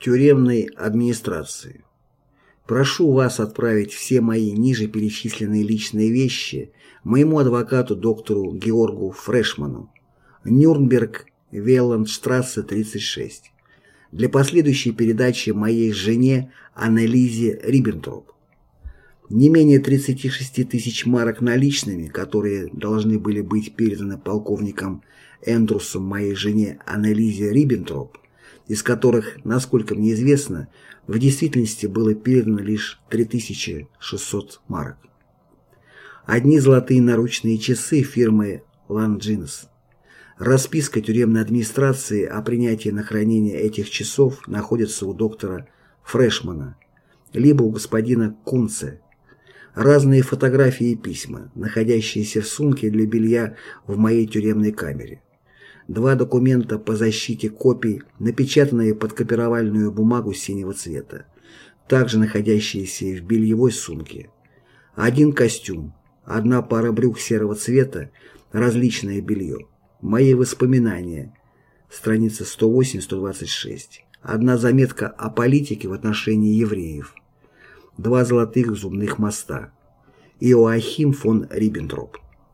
тюремной администрации. Прошу вас отправить все мои ниже перечисленные личные вещи моему адвокату доктору Георгу Фрешману, Нюрнберг, Велландштрассе, 36, для последующей передачи моей жене Аннелизе Риббентроп. Не менее 36 тысяч марок наличными, которые должны были быть переданы полковникам Эндрусом моей жене Аннелизе Риббентроп, из которых, насколько мне известно, в действительности было передано лишь 3600 марок. Одни золотые наручные часы фирмы Langines. Расписка тюремной администрации о принятии на хранение этих часов находится у доктора Фрешмана, либо у господина Кунце, разные фотографии и письма, находящиеся в сумке для белья в моей тюремной камере. Два документа по защите копий, напечатанные под копировальную бумагу синего цвета, также находящиеся в бельевой сумке. Один костюм, одна пара брюк серого цвета, различное белье. Мои воспоминания. Страница 108-126. Одна заметка о политике в отношении евреев два золотых зубных моста. Иоахим фон Риббентроп.